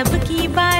सबकी बात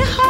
Idaho.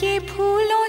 के फूलों